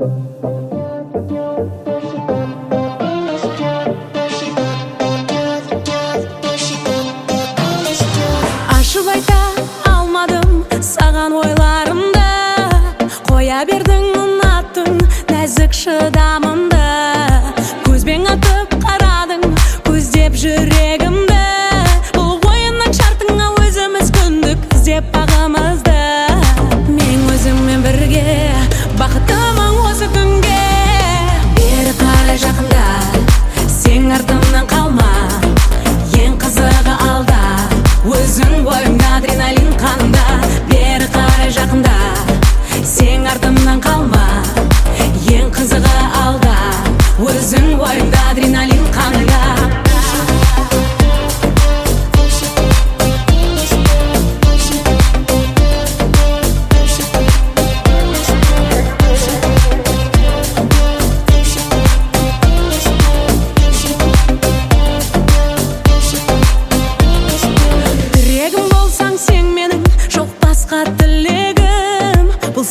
ашып айта алмадым саған ойларымды. Қоя бердің ұнаттың нәзік шыдамымды.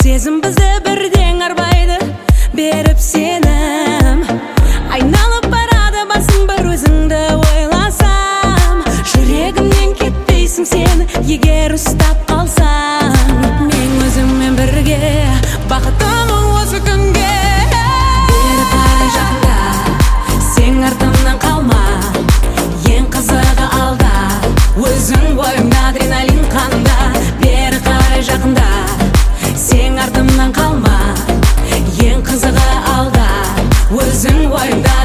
сезім бізді бірден арбайды беріп сенім айналып барады басым бір өзіңді ойласам. Жүрегімнен кетпейсің сен егер ұстап қалсаң. Мен өзіңмен бірге бақыттымын осы күнге. Бері қарай жақта сен артымнан қалма. Ең қызығы алда өзің бойымда адреналин қанда бері қарай жақында сен артымнан қалма. Ең қызығы алда өзің уайымда